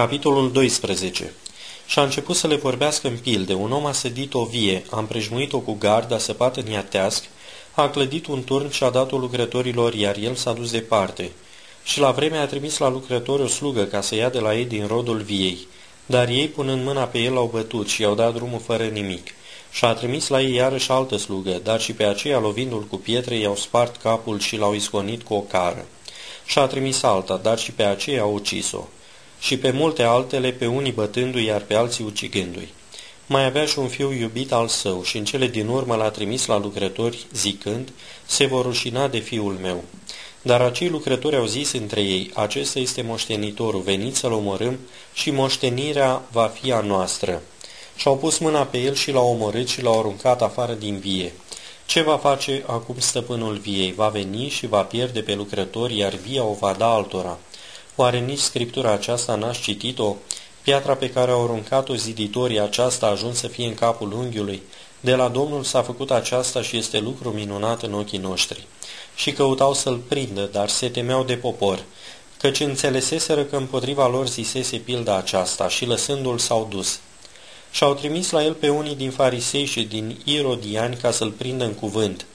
Capitolul 12 Și a început să le vorbească în pilde. Un om a sădit o vie, a împrejmuit-o cu gard, a săpat în iateasc, a clădit un turn și a dat-o lucrătorilor, iar el s-a dus departe. Și la vreme a trimis la lucrători o slugă ca să ia de la ei din rodul viei. Dar ei, punând mâna pe el, au bătut și i-au dat drumul fără nimic. Și a trimis la ei iarăși altă slugă, dar și pe aceea, lovindu-l cu pietre, i-au spart capul și l-au isconit cu o cară. Și a trimis alta, dar și pe aceea au ucis-o și pe multe altele, pe unii bătându-i, iar pe alții ucigându-i. Mai avea și un fiu iubit al său și în cele din urmă l-a trimis la lucrători, zicând, se vor rușina de fiul meu. Dar acei lucrători au zis între ei, acesta este moștenitorul, veniți să-l omorâm și moștenirea va fi a noastră. Și-au pus mâna pe el și l-au omorât și l-au aruncat afară din vie. Ce va face acum stăpânul viei? Va veni și va pierde pe lucrători, iar via o va da altora. Oare nici scriptura aceasta n-aș citit-o? Piatra pe care au aruncat-o ziditorii aceasta a ajuns să fie în capul unghiului. De la Domnul s-a făcut aceasta și este lucru minunat în ochii noștri. Și căutau să-l prindă, dar se temeau de popor, căci înțeleseseră că împotriva lor zisese pilda aceasta și lăsându-l s-au dus. Și-au trimis la el pe unii din farisei și din irodiani ca să-l prindă în cuvânt.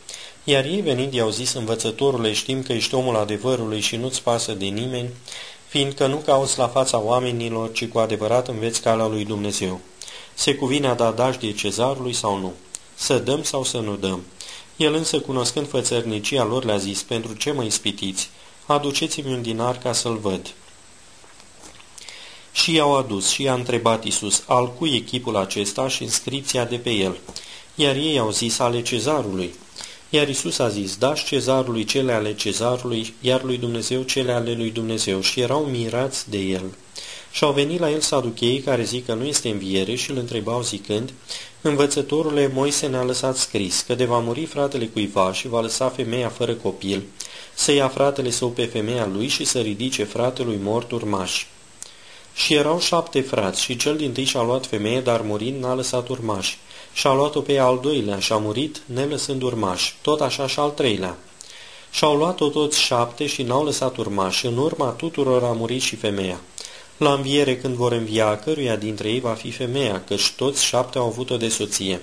Iar ei venind i-au zis, învățătorule, știm că ești omul adevărului și nu-ți pasă de nimeni, fiindcă nu cauți la fața oamenilor, ci cu adevărat înveți calea lui Dumnezeu. Se cuvine a da dajdie cezarului sau nu? Să dăm sau să nu dăm? El însă, cunoscând fățărnicia lor, le-a zis, pentru ce mă ispitiți? Aduceți-mi un dinar ca să-l văd. Și i-au adus și i-a întrebat Isus, al cui echipul acesta și inscripția de pe el? Iar ei au zis, ale cezarului. Iar Isus a zis, dați cezarului cele ale cezarului, iar lui Dumnezeu cele ale lui Dumnezeu. Și erau mirați de el. Și au venit la el saducheii care zic că nu este înviere și îl întrebau zicând, Învățătorule, Moise ne-a lăsat scris că de va muri fratele cuiva și va lăsa femeia fără copil, să ia fratele său pe femeia lui și să ridice fratelui mort urmași. Și erau șapte frați și cel din tâi și-a luat femeie, dar murind n-a lăsat urmași și-a luat-o pe al doilea și a murit, nelăsând urmași, tot așa și al treilea. Și-au luat-o toți șapte și n-au lăsat urmași, în urma tuturor a murit și femeia. La înviere, când vor învia, căruia dintre ei va fi femeia, căci toți șapte au avut-o de soție.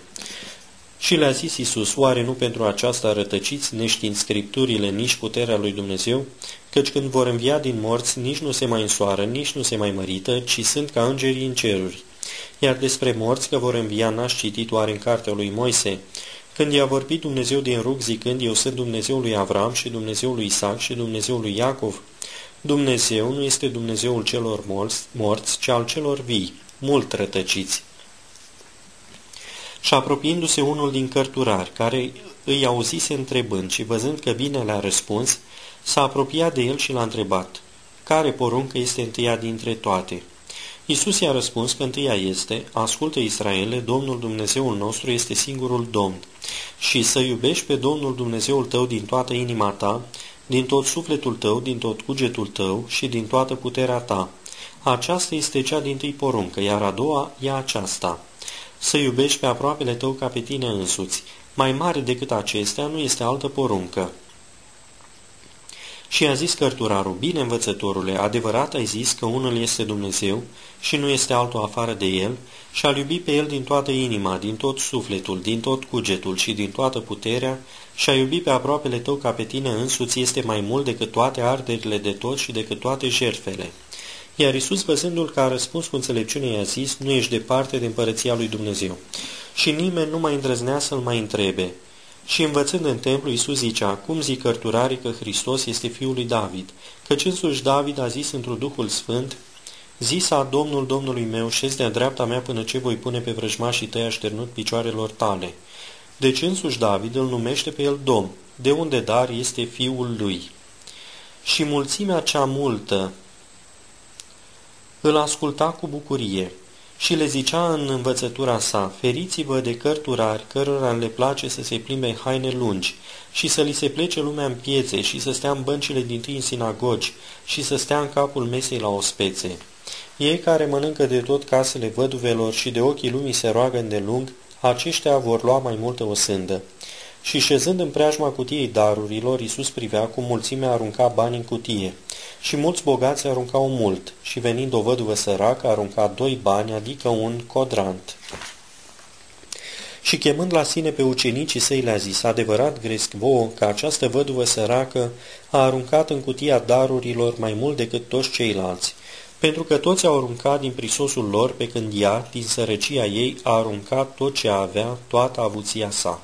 Și le-a zis Iisus, oare nu pentru aceasta rătăciți, neștiind scripturile, nici puterea lui Dumnezeu? Căci când vor învia din morți, nici nu se mai însoară, nici nu se mai mărită, ci sunt ca îngerii în ceruri. Iar despre morți că vor învia n-aș citit oare în cartea lui Moise, când i-a vorbit Dumnezeu din rug zicând, Eu sunt Dumnezeul lui Avram și Dumnezeul lui Isaac și Dumnezeul lui Iacov. Dumnezeu nu este Dumnezeul celor morți, morți ci al celor vii, mult rătăciți. Și apropiindu-se unul din cărturari, care îi auzise întrebând și văzând că bine le-a răspuns, s-a apropiat de el și l-a întrebat, Care poruncă este întâia dintre toate? Isus i-a răspuns că întâia este, ascultă Israele, Domnul Dumnezeul nostru este singurul Domn și să iubești pe Domnul Dumnezeul tău din toată inima ta, din tot sufletul tău, din tot cugetul tău și din toată puterea ta. Aceasta este cea din tâi poruncă, iar a doua e aceasta. Să iubești pe aproapele tău ca pe tine însuți. Mai mare decât acestea nu este altă poruncă. Și a zis cărturarul, bine învățătorule, adevărat ai zis că unul este Dumnezeu și nu este altul afară de el, și a iubi pe el din toată inima, din tot sufletul, din tot cugetul și din toată puterea, și a iubi pe aproapele tău ca pe tine însuți este mai mult decât toate arderile de tot și decât toate jertfele. Iar Isus, văzându-l că a răspuns cu înțelepciune, i-a zis, nu ești departe de împărăția lui Dumnezeu. Și nimeni nu mai îndrăznea să-l mai întrebe, și învățând în templu, Iisus zicea, cum zic cărturarii că Hristos este fiul lui David, căci însuși David a zis într-un Duhul Sfânt, Zisa Domnul Domnului meu, șezi de-a dreapta mea până ce voi pune pe vrăjmașii tăi așternut picioarelor tale. Deci însuși David îl numește pe el Domn, de unde dar este fiul lui. Și mulțimea cea multă îl asculta cu bucurie, și le zicea în învățătura sa, feriți-vă de cărturari cărora le place să se plimbe în haine lungi și să li se plece lumea în piețe și să stea în băncile din tâi în sinagogi și să stea în capul mesei la ospețe. Ei care mănâncă de tot casele văduvelor și de ochii lumii se roagă îndelung, aceștia vor lua mai multă osândă. Și șezând în preajma cutiei darurilor, Iisus privea cum mulțimea arunca bani în cutie Și mulți bogați aruncau mult, și venind o văduvă săracă, arunca doi bani, adică un codrant. Și chemând la sine pe ucenicii săi le-a zis, adevărat gresc vouă că această văduvă săracă a aruncat în cutia darurilor mai mult decât toți ceilalți, pentru că toți au aruncat din prisosul lor pe când ea, din sărăcia ei, a aruncat tot ce avea, toată avuția sa.